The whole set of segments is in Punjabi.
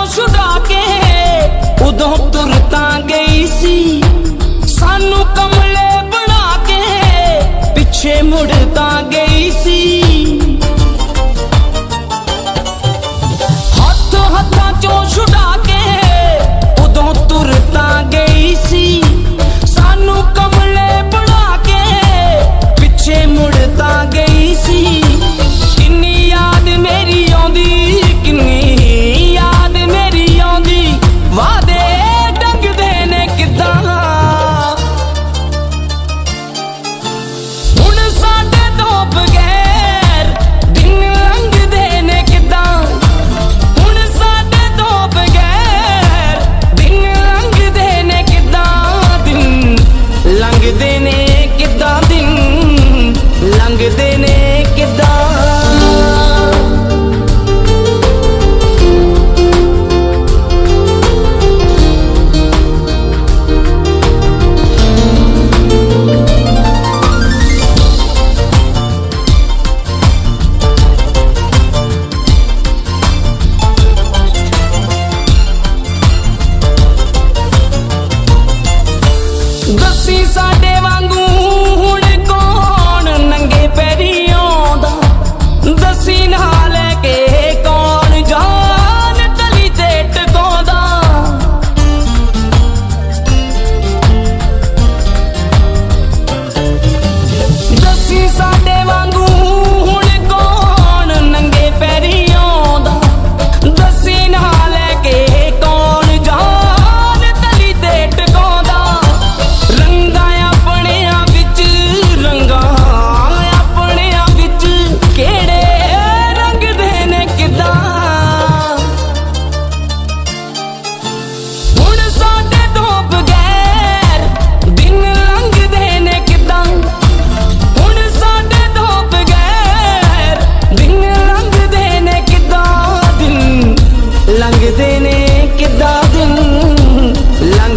ਤੋਂ ਛੁਡਾ ਕੇ ਉਦੋਂ ਤੁਰਤਾਂ ਗਈ ਸੀ। ਸਾਨੂੰ ਕਮਲੇ ਬਣਾ ਕੇ ਪਿੱਛੇ ਮੁੜਤਾਂ ਗਈ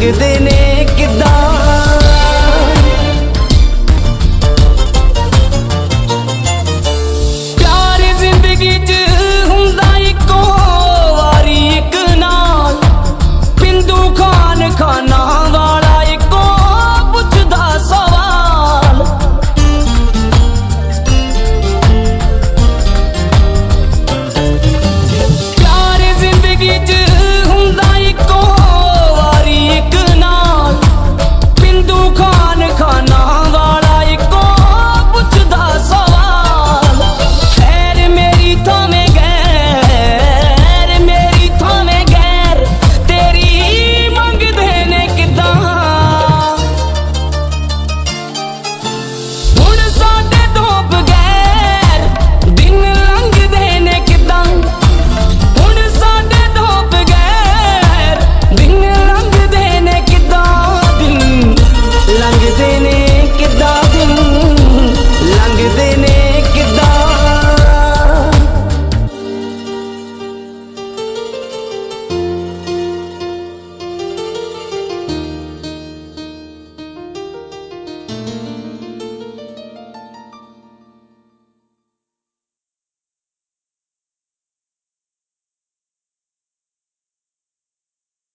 You didn't.